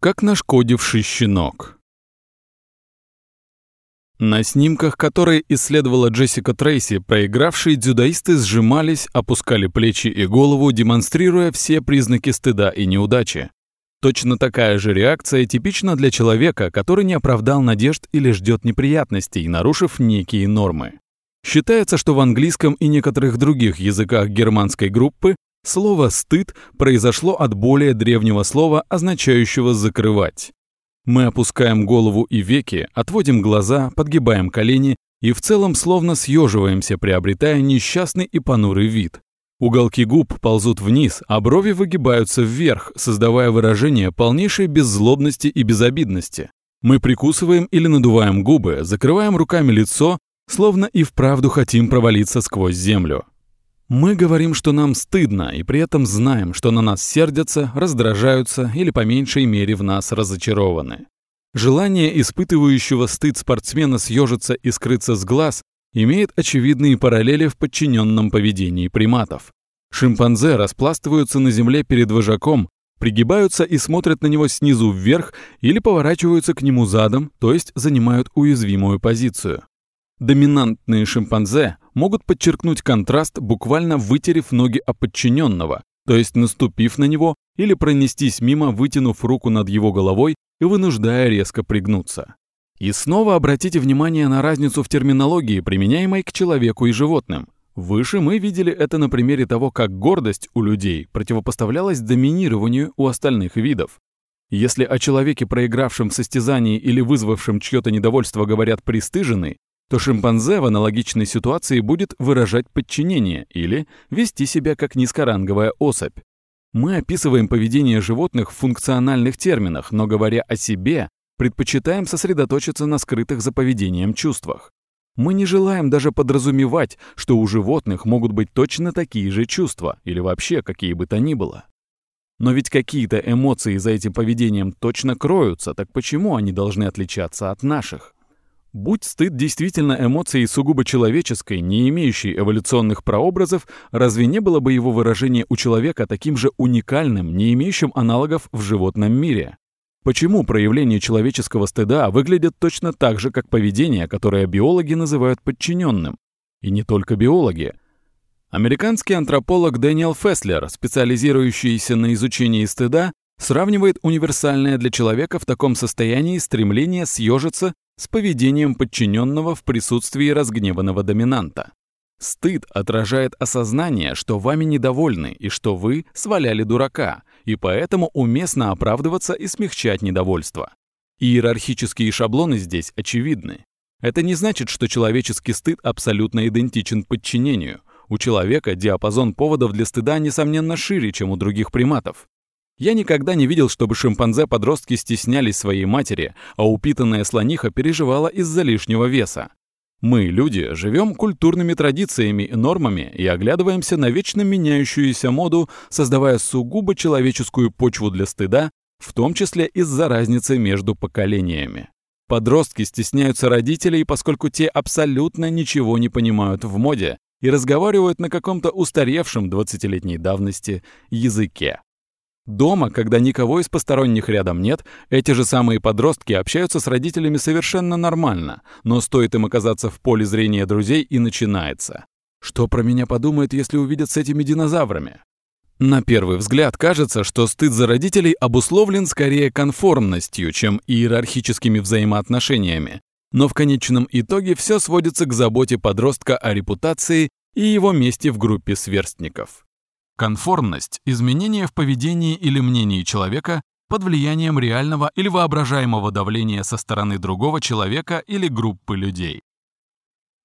как нашкодивший щенок. На снимках, которые исследовала Джессика Трейси, проигравшие дзюдоисты сжимались, опускали плечи и голову, демонстрируя все признаки стыда и неудачи. Точно такая же реакция типична для человека, который не оправдал надежд или ждет неприятностей, нарушив некие нормы. Считается, что в английском и некоторых других языках германской группы слово «стыд» произошло от более древнего слова, означающего «закрывать». Мы опускаем голову и веки, отводим глаза, подгибаем колени и в целом словно съеживаемся, приобретая несчастный и понурый вид. Уголки губ ползут вниз, а брови выгибаются вверх, создавая выражение полнейшей беззлобности и безобидности. Мы прикусываем или надуваем губы, закрываем руками лицо, словно и вправду хотим провалиться сквозь землю. Мы говорим, что нам стыдно, и при этом знаем, что на нас сердятся, раздражаются или по меньшей мере в нас разочарованы. Желание испытывающего стыд спортсмена съежиться и скрыться с глаз имеет очевидные параллели в подчиненном поведении приматов. Шимпанзе распластываются на земле перед вожаком, пригибаются и смотрят на него снизу вверх или поворачиваются к нему задом, то есть занимают уязвимую позицию. Доминантные шимпанзе могут подчеркнуть контраст, буквально вытерев ноги о подчиненного, то есть наступив на него или пронестись мимо, вытянув руку над его головой и вынуждая резко пригнуться. И снова обратите внимание на разницу в терминологии, применяемой к человеку и животным. Выше мы видели это на примере того, как гордость у людей противопоставлялась доминированию у остальных видов. Если о человеке, проигравшем в состязании или вызвавшем чье-то недовольство, говорят «пристыженный», то шимпанзе в аналогичной ситуации будет выражать подчинение или вести себя как низкоранговая особь. Мы описываем поведение животных в функциональных терминах, но говоря о себе, предпочитаем сосредоточиться на скрытых за поведением чувствах. Мы не желаем даже подразумевать, что у животных могут быть точно такие же чувства или вообще какие бы то ни было. Но ведь какие-то эмоции за этим поведением точно кроются, так почему они должны отличаться от наших? Будь стыд действительно эмоцией сугубо человеческой, не имеющей эволюционных прообразов, разве не было бы его выражение у человека таким же уникальным, не имеющим аналогов в животном мире? Почему проявления человеческого стыда выглядят точно так же, как поведение, которое биологи называют подчиненным? И не только биологи. Американский антрополог Дэниел Феслер, специализирующийся на изучении стыда, сравнивает универсальное для человека в таком состоянии стремление съежиться с поведением подчиненного в присутствии разгневанного доминанта. Стыд отражает осознание, что вами недовольны и что вы сваляли дурака, и поэтому уместно оправдываться и смягчать недовольство. Иерархические шаблоны здесь очевидны. Это не значит, что человеческий стыд абсолютно идентичен подчинению. У человека диапазон поводов для стыда, несомненно, шире, чем у других приматов. Я никогда не видел, чтобы шимпанзе-подростки стеснялись своей матери, а упитанная слониха переживала из-за лишнего веса. Мы, люди, живем культурными традициями и нормами и оглядываемся на вечно меняющуюся моду, создавая сугубо человеческую почву для стыда, в том числе из-за разницы между поколениями. Подростки стесняются родителей, поскольку те абсолютно ничего не понимают в моде и разговаривают на каком-то устаревшем 20-летней давности языке. Дома, когда никого из посторонних рядом нет, эти же самые подростки общаются с родителями совершенно нормально, но стоит им оказаться в поле зрения друзей и начинается. Что про меня подумают, если увидят с этими динозаврами? На первый взгляд кажется, что стыд за родителей обусловлен скорее конформностью, чем иерархическими взаимоотношениями. Но в конечном итоге все сводится к заботе подростка о репутации и его месте в группе сверстников. Конформность – изменение в поведении или мнении человека под влиянием реального или воображаемого давления со стороны другого человека или группы людей.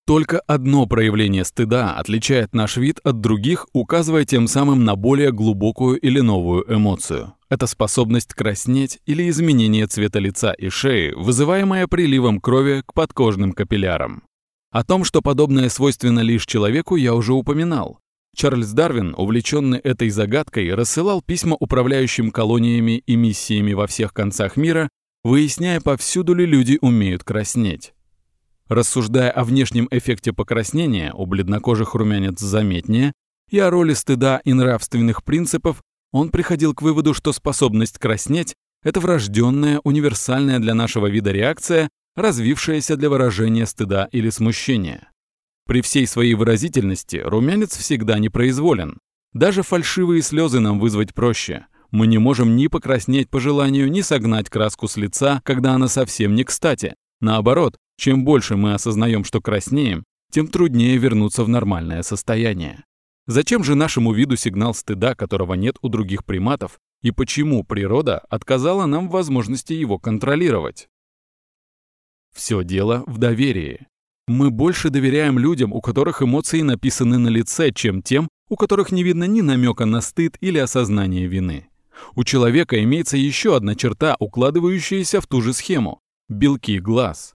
Только одно проявление стыда отличает наш вид от других, указывая тем самым на более глубокую или новую эмоцию. Это способность краснеть или изменение цвета лица и шеи, вызываемое приливом крови к подкожным капиллярам. О том, что подобное свойственно лишь человеку, я уже упоминал. Чарльз Дарвин, увлеченный этой загадкой, рассылал письма управляющим колониями и миссиями во всех концах мира, выясняя, повсюду ли люди умеют краснеть. Рассуждая о внешнем эффекте покраснения, у бледнокожих румянец заметнее, и о роли стыда и нравственных принципов, он приходил к выводу, что способность краснеть Это врожденная, универсальная для нашего вида реакция, развившаяся для выражения стыда или смущения. При всей своей выразительности румянец всегда непроизволен. Даже фальшивые слезы нам вызвать проще. Мы не можем ни покраснеть по желанию, ни согнать краску с лица, когда она совсем не кстати. Наоборот, чем больше мы осознаем, что краснеем, тем труднее вернуться в нормальное состояние. Зачем же нашему виду сигнал стыда, которого нет у других приматов, и почему природа отказала нам в возможности его контролировать? Все дело в доверии. Мы больше доверяем людям, у которых эмоции написаны на лице, чем тем, у которых не видно ни намека на стыд или осознание вины. У человека имеется еще одна черта, укладывающаяся в ту же схему – белки глаз.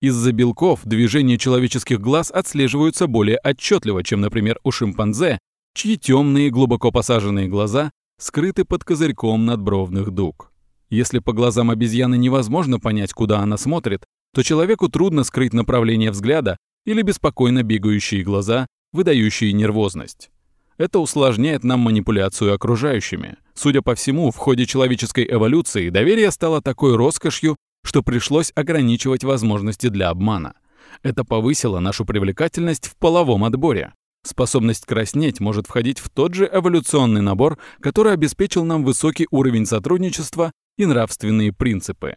Из-за белков движения человеческих глаз отслеживаются более отчетливо, чем, например, у шимпанзе, чьи темные, глубоко посаженные глаза скрыты под козырьком надбровных дуг. Если по глазам обезьяны невозможно понять, куда она смотрит, то человеку трудно скрыть направление взгляда или беспокойно бегающие глаза, выдающие нервозность. Это усложняет нам манипуляцию окружающими. Судя по всему, в ходе человеческой эволюции доверие стало такой роскошью, что пришлось ограничивать возможности для обмана. Это повысило нашу привлекательность в половом отборе. Способность краснеть может входить в тот же эволюционный набор, который обеспечил нам высокий уровень сотрудничества и нравственные принципы.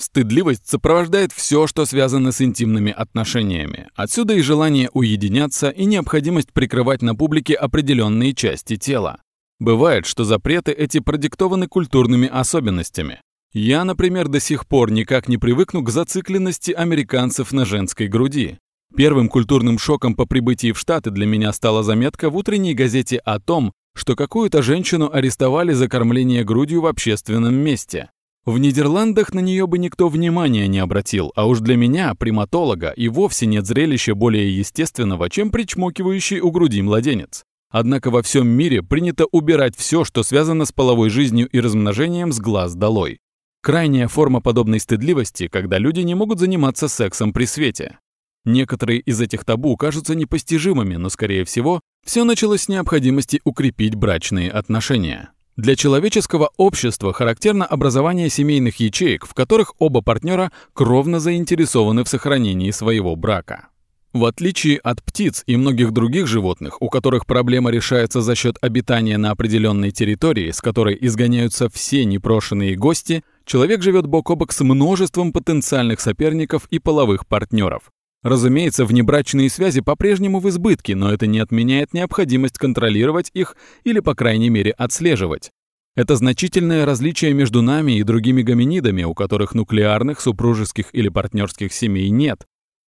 Стыдливость сопровождает все, что связано с интимными отношениями. Отсюда и желание уединяться, и необходимость прикрывать на публике определенные части тела. Бывает, что запреты эти продиктованы культурными особенностями. Я, например, до сих пор никак не привыкну к зацикленности американцев на женской груди. Первым культурным шоком по прибытии в Штаты для меня стала заметка в утренней газете о том, что какую-то женщину арестовали за кормление грудью в общественном месте. В Нидерландах на нее бы никто внимания не обратил, а уж для меня, приматолога, и вовсе нет зрелища более естественного, чем причмокивающий у груди младенец. Однако во всем мире принято убирать все, что связано с половой жизнью и размножением с глаз долой. Крайняя форма подобной стыдливости, когда люди не могут заниматься сексом при свете. Некоторые из этих табу кажутся непостижимыми, но, скорее всего, все началось с необходимости укрепить брачные отношения. Для человеческого общества характерно образование семейных ячеек, в которых оба партнера кровно заинтересованы в сохранении своего брака. В отличие от птиц и многих других животных, у которых проблема решается за счет обитания на определенной территории, с которой изгоняются все непрошенные гости, человек живет бок о бок с множеством потенциальных соперников и половых партнеров. Разумеется, внебрачные связи по-прежнему в избытке, но это не отменяет необходимость контролировать их или, по крайней мере, отслеживать. Это значительное различие между нами и другими гоминидами, у которых нуклеарных, супружеских или партнерских семей нет.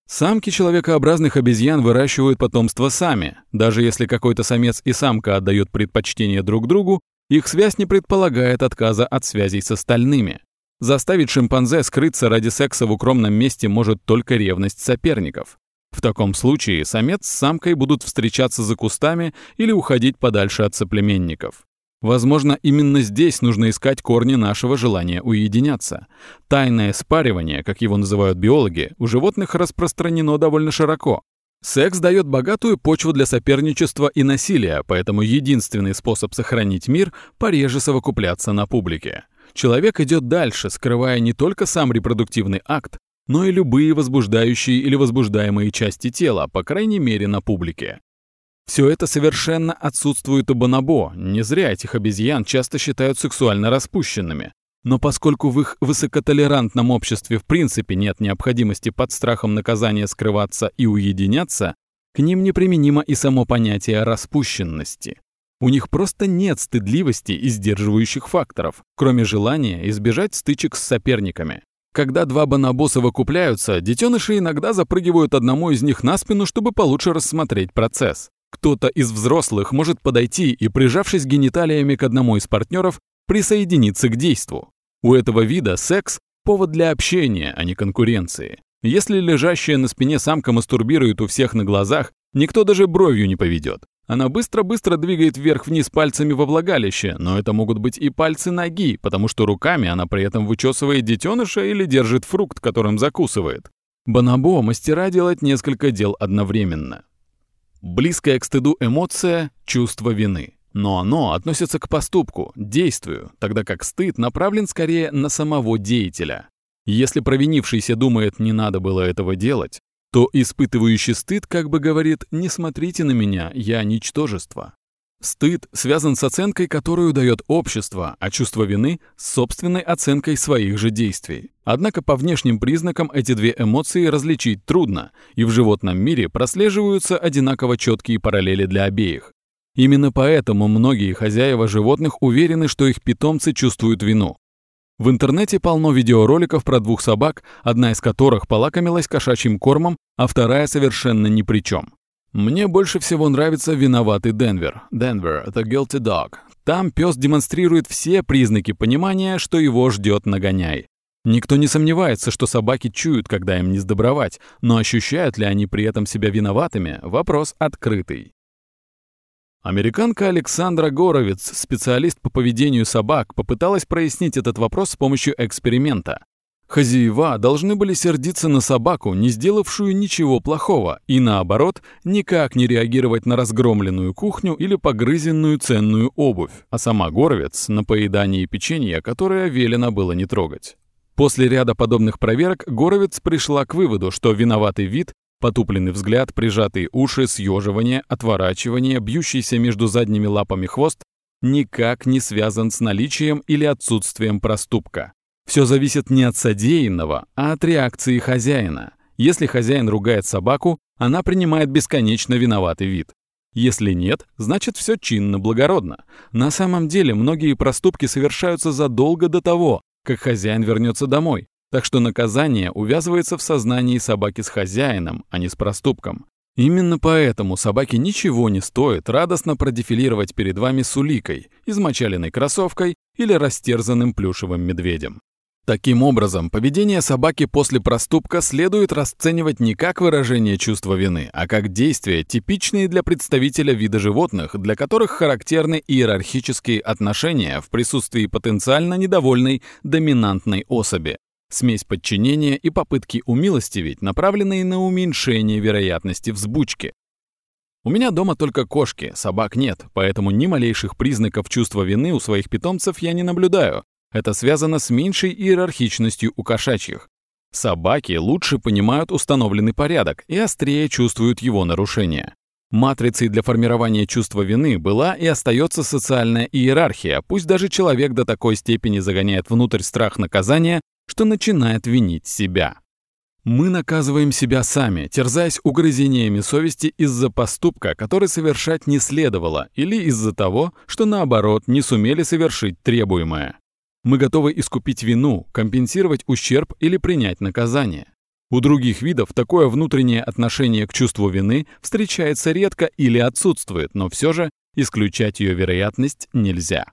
Самки человекообразных обезьян выращивают потомство сами. Даже если какой-то самец и самка отдают предпочтение друг другу, их связь не предполагает отказа от связей с остальными. Заставить шимпанзе скрыться ради секса в укромном месте может только ревность соперников. В таком случае самец с самкой будут встречаться за кустами или уходить подальше от соплеменников. Возможно, именно здесь нужно искать корни нашего желания уединяться. Тайное спаривание, как его называют биологи, у животных распространено довольно широко. Секс дает богатую почву для соперничества и насилия, поэтому единственный способ сохранить мир – пореже совокупляться на публике. Человек идет дальше, скрывая не только сам репродуктивный акт, но и любые возбуждающие или возбуждаемые части тела, по крайней мере на публике. Все это совершенно отсутствует у бонобо, не зря этих обезьян часто считают сексуально распущенными. Но поскольку в их высокотолерантном обществе в принципе нет необходимости под страхом наказания скрываться и уединяться, к ним неприменимо и само понятие распущенности. У них просто нет стыдливости и сдерживающих факторов, кроме желания избежать стычек с соперниками. Когда два бонобоса выкупляются, детеныши иногда запрыгивают одному из них на спину, чтобы получше рассмотреть процесс. Кто-то из взрослых может подойти и, прижавшись гениталиями к одному из партнеров, присоединиться к действу. У этого вида секс – повод для общения, а не конкуренции. Если лежащая на спине самка мастурбирует у всех на глазах, никто даже бровью не поведет. Она быстро-быстро двигает вверх-вниз пальцами во влагалище, но это могут быть и пальцы ноги, потому что руками она при этом вычесывает детеныша или держит фрукт, которым закусывает. Бонобо – мастера делать несколько дел одновременно. Близкая к стыду эмоция – чувство вины. Но оно относится к поступку, действию, тогда как стыд направлен скорее на самого деятеля. Если провинившийся думает, не надо было этого делать, то испытывающий стыд как бы говорит «не смотрите на меня, я ничтожество». Стыд связан с оценкой, которую дает общество, а чувство вины — с собственной оценкой своих же действий. Однако по внешним признакам эти две эмоции различить трудно, и в животном мире прослеживаются одинаково четкие параллели для обеих. Именно поэтому многие хозяева животных уверены, что их питомцы чувствуют вину. В интернете полно видеороликов про двух собак, одна из которых полакомилась кошачьим кормом, а вторая совершенно ни при чем. Мне больше всего нравится виноватый Денвер. Денвер — это guilty dog. Там пес демонстрирует все признаки понимания, что его ждет нагоняй. Никто не сомневается, что собаки чуют, когда им не сдобровать, но ощущают ли они при этом себя виноватыми – вопрос открытый. Американка Александра Горовец, специалист по поведению собак, попыталась прояснить этот вопрос с помощью эксперимента. Хозяева должны были сердиться на собаку, не сделавшую ничего плохого, и наоборот, никак не реагировать на разгромленную кухню или погрызенную ценную обувь, а сама Горовец на поедание печенья, которое велено было не трогать. После ряда подобных проверок Горовец пришла к выводу, что виноватый вид, потупленный взгляд, прижатые уши, съеживание, отворачивание, бьющийся между задними лапами хвост никак не связан с наличием или отсутствием проступка. Все зависит не от содеянного, а от реакции хозяина. Если хозяин ругает собаку, она принимает бесконечно виноватый вид. Если нет, значит все чинно, благородно. На самом деле многие проступки совершаются задолго до того, как хозяин вернется домой. Так что наказание увязывается в сознании собаки с хозяином, а не с проступком. Именно поэтому собаке ничего не стоит радостно продефилировать перед вами с уликой, измочаленной кроссовкой или растерзанным плюшевым медведем. Таким образом, поведение собаки после проступка следует расценивать не как выражение чувства вины, а как действия, типичные для представителя вида животных, для которых характерны иерархические отношения в присутствии потенциально недовольной доминантной особи. Смесь подчинения и попытки умилостивить, направленные на уменьшение вероятности взбучки. У меня дома только кошки, собак нет, поэтому ни малейших признаков чувства вины у своих питомцев я не наблюдаю, это связано с меньшей иерархичностью у кошачьих. Собаки лучше понимают установленный порядок и острее чувствуют его нарушения. Матрицей для формирования чувства вины была и остается социальная иерархия, пусть даже человек до такой степени загоняет внутрь страх наказания, что начинает винить себя. Мы наказываем себя сами, терзаясь угрызениями совести из-за поступка, который совершать не следовало, или из-за того, что наоборот не сумели совершить требуемое. Мы готовы искупить вину, компенсировать ущерб или принять наказание. У других видов такое внутреннее отношение к чувству вины встречается редко или отсутствует, но все же исключать ее вероятность нельзя.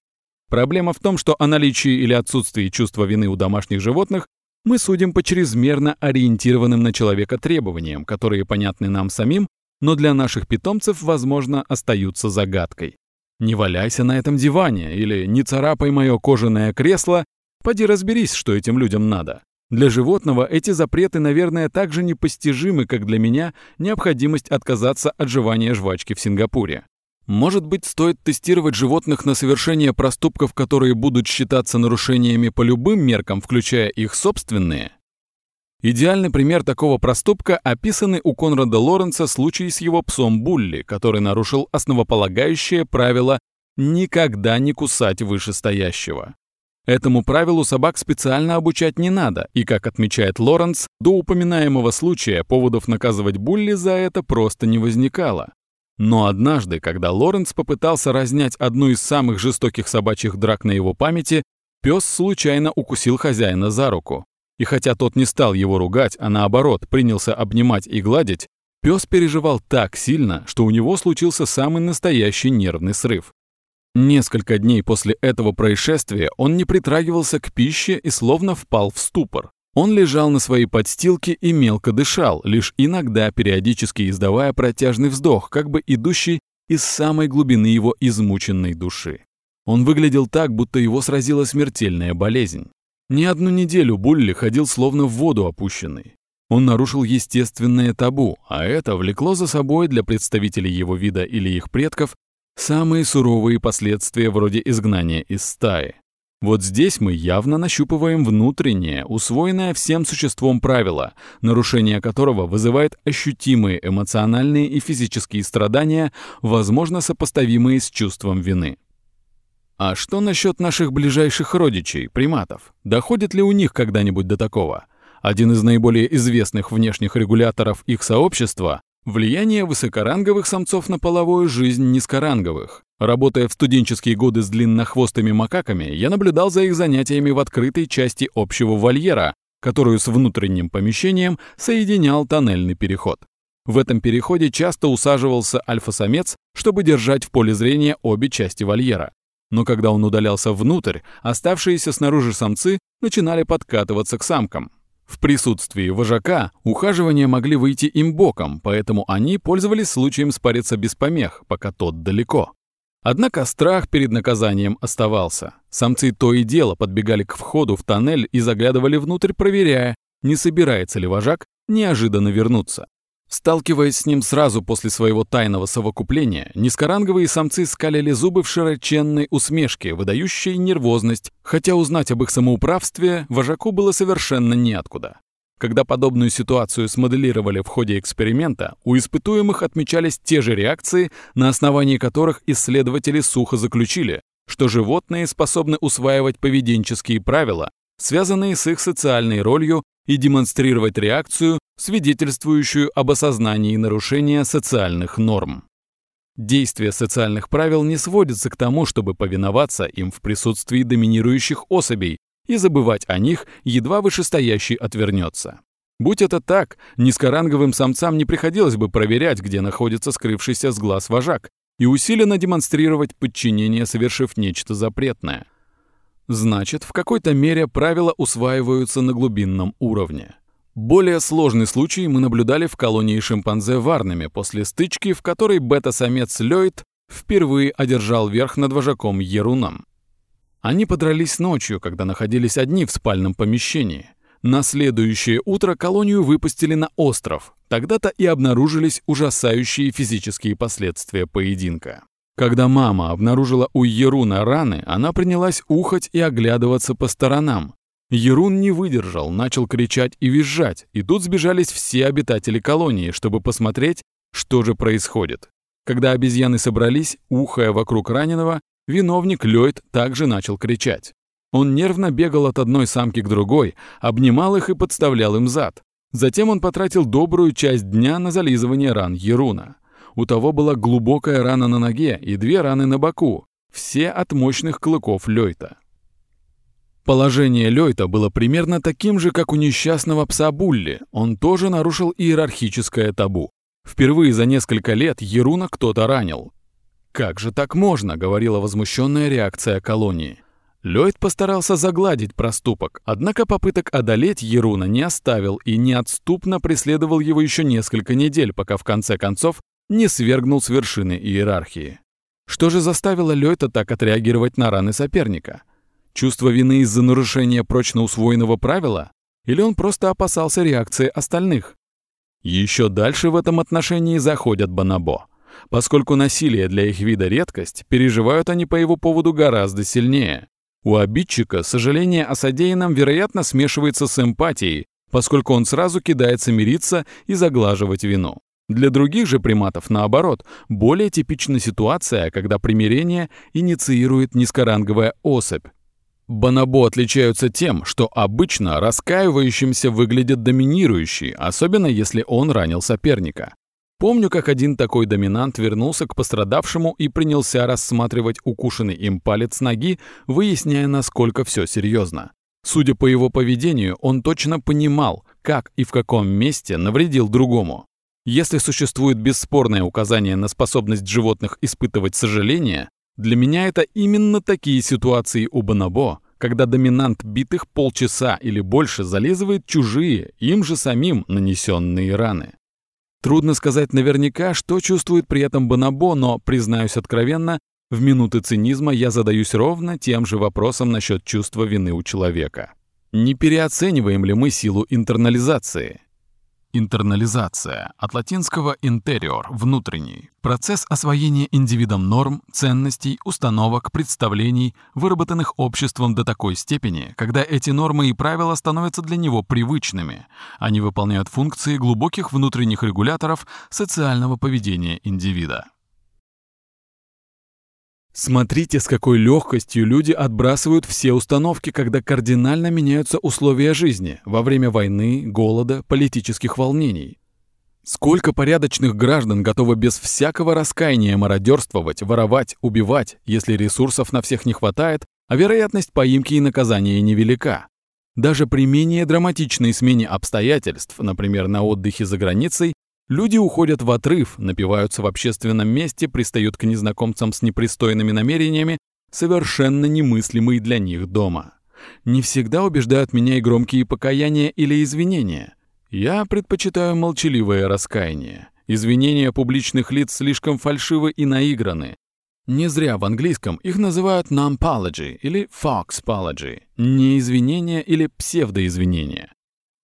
Проблема в том, что о наличии или отсутствии чувства вины у домашних животных мы судим по чрезмерно ориентированным на человека требованиям, которые понятны нам самим, но для наших питомцев, возможно, остаются загадкой. Не валяйся на этом диване или не царапай мое кожаное кресло, поди разберись, что этим людям надо. Для животного эти запреты, наверное, так же непостижимы, как для меня необходимость отказаться от жевания жвачки в Сингапуре. Может быть, стоит тестировать животных на совершение проступков, которые будут считаться нарушениями по любым меркам, включая их собственные? Идеальный пример такого проступка описанный у Конрада Лоренца случай с его псом Булли, который нарушил основополагающее правило «никогда не кусать вышестоящего». Этому правилу собак специально обучать не надо, и, как отмечает Лоренц, до упоминаемого случая поводов наказывать Булли за это просто не возникало. Но однажды, когда Лоренц попытался разнять одну из самых жестоких собачьих драк на его памяти, пес случайно укусил хозяина за руку. И хотя тот не стал его ругать, а наоборот принялся обнимать и гладить, пес переживал так сильно, что у него случился самый настоящий нервный срыв. Несколько дней после этого происшествия он не притрагивался к пище и словно впал в ступор. Он лежал на своей подстилке и мелко дышал, лишь иногда периодически издавая протяжный вздох, как бы идущий из самой глубины его измученной души. Он выглядел так, будто его сразила смертельная болезнь. Не одну неделю Булли ходил словно в воду опущенный. Он нарушил естественное табу, а это влекло за собой для представителей его вида или их предков Самые суровые последствия вроде изгнания из стаи. Вот здесь мы явно нащупываем внутреннее, усвоенное всем существом правило, нарушение которого вызывает ощутимые эмоциональные и физические страдания, возможно, сопоставимые с чувством вины. А что насчет наших ближайших родичей, приматов? Доходит ли у них когда-нибудь до такого? Один из наиболее известных внешних регуляторов их сообщества – влияние высокоранговых самцов на половую жизнь низкоранговых. Работая в студенческие годы с длиннохвостыми макаками, я наблюдал за их занятиями в открытой части общего вольера, которую с внутренним помещением соединял тоннельный переход. В этом переходе часто усаживался альфа-самец, чтобы держать в поле зрения обе части вольера. Но когда он удалялся внутрь, оставшиеся снаружи самцы начинали подкатываться к самкам. В присутствии вожака ухаживания могли выйти им боком, поэтому они пользовались случаем спариться без помех, пока тот далеко. Однако страх перед наказанием оставался. Самцы то и дело подбегали к входу в тоннель и заглядывали внутрь, проверяя, не собирается ли вожак неожиданно вернуться. Сталкиваясь с ним сразу после своего тайного совокупления, низкоранговые самцы скалили зубы в широченной усмешке, выдающей нервозность, хотя узнать об их самоуправстве вожаку было совершенно неоткуда. Когда подобную ситуацию смоделировали в ходе эксперимента, у испытуемых отмечались те же реакции, на основании которых исследователи сухо заключили, что животные способны усваивать поведенческие правила, связанные с их социальной ролью, и демонстрировать реакцию, свидетельствующую об осознании нарушения социальных норм. Действие социальных правил не сводится к тому, чтобы повиноваться им в присутствии доминирующих особей, и забывать о них едва вышестоящий отвернется. Будь это так, низкоранговым самцам не приходилось бы проверять, где находится скрывшийся с глаз вожак, и усиленно демонстрировать подчинение, совершив нечто запретное. Значит, в какой-то мере правила усваиваются на глубинном уровне. Более сложный случай мы наблюдали в колонии шимпанзе Варнами после стычки, в которой бета-самец Ллойд впервые одержал верх над вожаком Еруном. Они подрались ночью, когда находились одни в спальном помещении. На следующее утро колонию выпустили на остров. Тогда-то и обнаружились ужасающие физические последствия поединка. Когда мама обнаружила у Еруна раны, она принялась ухать и оглядываться по сторонам. Ерун не выдержал, начал кричать и визжать, и тут сбежались все обитатели колонии, чтобы посмотреть, что же происходит. Когда обезьяны собрались, ухая вокруг раненого, Виновник Ллойд также начал кричать. Он нервно бегал от одной самки к другой, обнимал их и подставлял им зад. Затем он потратил добрую часть дня на зализывание ран Еруна. У того была глубокая рана на ноге и две раны на боку, все от мощных клыков Лёйта. Положение Лёйта было примерно таким же, как у несчастного пса Булли. Он тоже нарушил иерархическое табу. Впервые за несколько лет Еруна кто-то ранил. «Как же так можно?» — говорила возмущенная реакция колонии. Ллойд постарался загладить проступок, однако попыток одолеть Еруна не оставил и неотступно преследовал его еще несколько недель, пока в конце концов не свергнул с вершины иерархии. Что же заставило Ллойда так отреагировать на раны соперника? Чувство вины из-за нарушения прочно усвоенного правила? Или он просто опасался реакции остальных? Еще дальше в этом отношении заходят Бонабо. Поскольку насилие для их вида редкость, переживают они по его поводу гораздо сильнее. У обидчика сожаление о содеянном, вероятно, смешивается с эмпатией, поскольку он сразу кидается мириться и заглаживать вину. Для других же приматов, наоборот, более типична ситуация, когда примирение инициирует низкоранговая особь. Бонобо отличаются тем, что обычно раскаивающимся выглядит доминирующий, особенно если он ранил соперника. Помню, как один такой доминант вернулся к пострадавшему и принялся рассматривать укушенный им палец ноги, выясняя, насколько все серьезно. Судя по его поведению, он точно понимал, как и в каком месте навредил другому. Если существует бесспорное указание на способность животных испытывать сожаление, для меня это именно такие ситуации у Бонобо, когда доминант битых полчаса или больше зализывает чужие, им же самим нанесенные раны. Трудно сказать наверняка, что чувствует при этом Бонобо, но, признаюсь откровенно, в минуты цинизма я задаюсь ровно тем же вопросом насчет чувства вины у человека. Не переоцениваем ли мы силу интернализации? Интернализация, от латинского interior – внутренний. Процесс освоения индивидом норм, ценностей, установок, представлений, выработанных обществом до такой степени, когда эти нормы и правила становятся для него привычными. Они выполняют функции глубоких внутренних регуляторов социального поведения индивида. Смотрите, с какой легкостью люди отбрасывают все установки, когда кардинально меняются условия жизни во время войны, голода, политических волнений. Сколько порядочных граждан готовы без всякого раскаяния мародерствовать, воровать, убивать, если ресурсов на всех не хватает, а вероятность поимки и наказания невелика. Даже при менее драматичной смене обстоятельств, например, на отдыхе за границей, Люди уходят в отрыв, напиваются в общественном месте, пристают к незнакомцам с непристойными намерениями, совершенно немыслимые для них дома. Не всегда убеждают меня и громкие покаяния или извинения. Я предпочитаю молчаливое раскаяние. Извинения публичных лиц слишком фальшивы и наиграны. Не зря в английском их называют non-apology или fox-apology, не извинения или псевдоизвинения.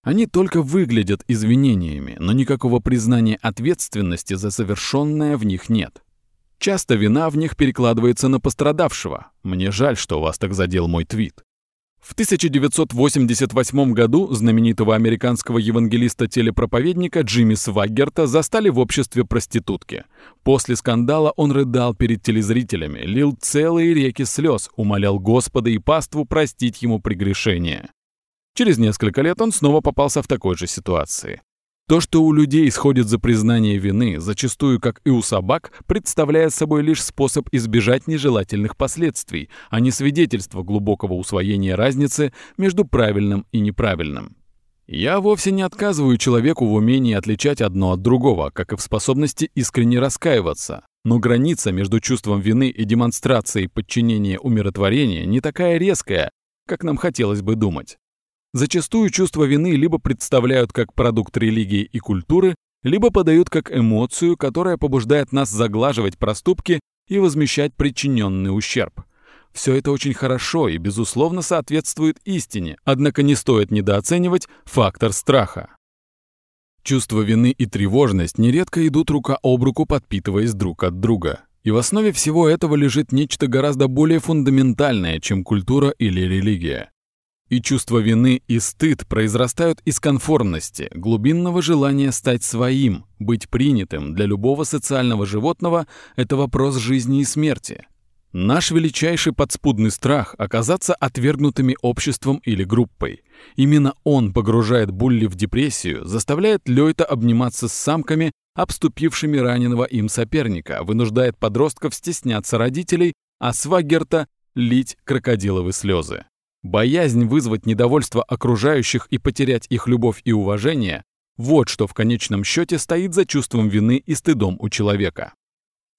Они только выглядят извинениями, но никакого признания ответственности за совершенное в них нет. Часто вина в них перекладывается на пострадавшего. Мне жаль, что вас так задел мой твит. В 1988 году знаменитого американского евангелиста-телепроповедника Джимми Сваггерта застали в обществе проститутки. После скандала он рыдал перед телезрителями, лил целые реки слез, умолял Господа и паству простить ему прегрешение. Через несколько лет он снова попался в такой же ситуации. То, что у людей исходит за признание вины, зачастую, как и у собак, представляет собой лишь способ избежать нежелательных последствий, а не свидетельство глубокого усвоения разницы между правильным и неправильным. Я вовсе не отказываю человеку в умении отличать одно от другого, как и в способности искренне раскаиваться. Но граница между чувством вины и демонстрацией подчинения умиротворения не такая резкая, как нам хотелось бы думать. Зачастую чувство вины либо представляют как продукт религии и культуры, либо подают как эмоцию, которая побуждает нас заглаживать проступки и возмещать причиненный ущерб. Все это очень хорошо и, безусловно, соответствует истине, однако не стоит недооценивать фактор страха. Чувство вины и тревожность нередко идут рука об руку, подпитываясь друг от друга. И в основе всего этого лежит нечто гораздо более фундаментальное, чем культура или религия. И чувство вины и стыд произрастают из конформности, глубинного желания стать своим, быть принятым для любого социального животного – это вопрос жизни и смерти. Наш величайший подспудный страх – оказаться отвергнутыми обществом или группой. Именно он погружает Булли в депрессию, заставляет Лёйта обниматься с самками, обступившими раненого им соперника, вынуждает подростков стесняться родителей, а Свагерта – лить крокодиловые слезы. Боязнь вызвать недовольство окружающих и потерять их любовь и уважение – вот что в конечном счете стоит за чувством вины и стыдом у человека.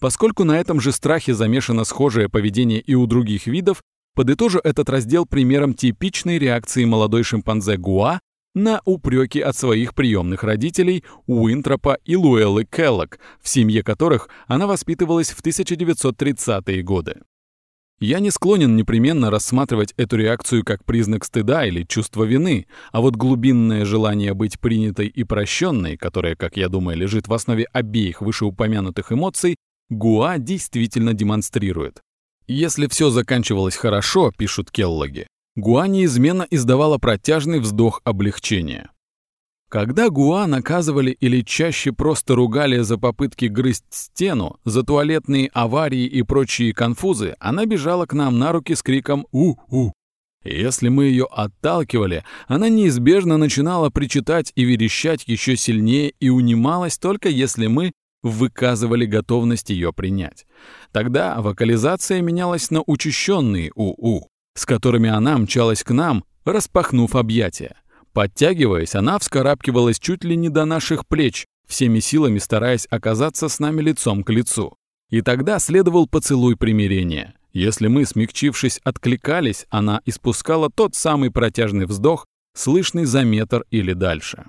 Поскольку на этом же страхе замешано схожее поведение и у других видов, подытожу этот раздел примером типичной реакции молодой шимпанзе Гуа на упреки от своих приемных родителей Уинтропа и Луэллы Келлок, в семье которых она воспитывалась в 1930-е годы. Я не склонен непременно рассматривать эту реакцию как признак стыда или чувства вины, а вот глубинное желание быть принятой и прощенной, которое, как я думаю, лежит в основе обеих вышеупомянутых эмоций, Гуа действительно демонстрирует. Если все заканчивалось хорошо, пишут келлоги, Гуа неизменно издавала протяжный вздох облегчения. Когда Гуа наказывали или чаще просто ругали за попытки грызть стену, за туалетные аварии и прочие конфузы, она бежала к нам на руки с криком «У-у». Если мы ее отталкивали, она неизбежно начинала причитать и верещать еще сильнее и унималась только если мы выказывали готовность ее принять. Тогда вокализация менялась на учащенные «у-у», с которыми она мчалась к нам, распахнув объятия. Подтягиваясь, она вскарабкивалась чуть ли не до наших плеч, всеми силами стараясь оказаться с нами лицом к лицу. И тогда следовал поцелуй примирения. Если мы, смягчившись, откликались, она испускала тот самый протяжный вздох, слышный за метр или дальше.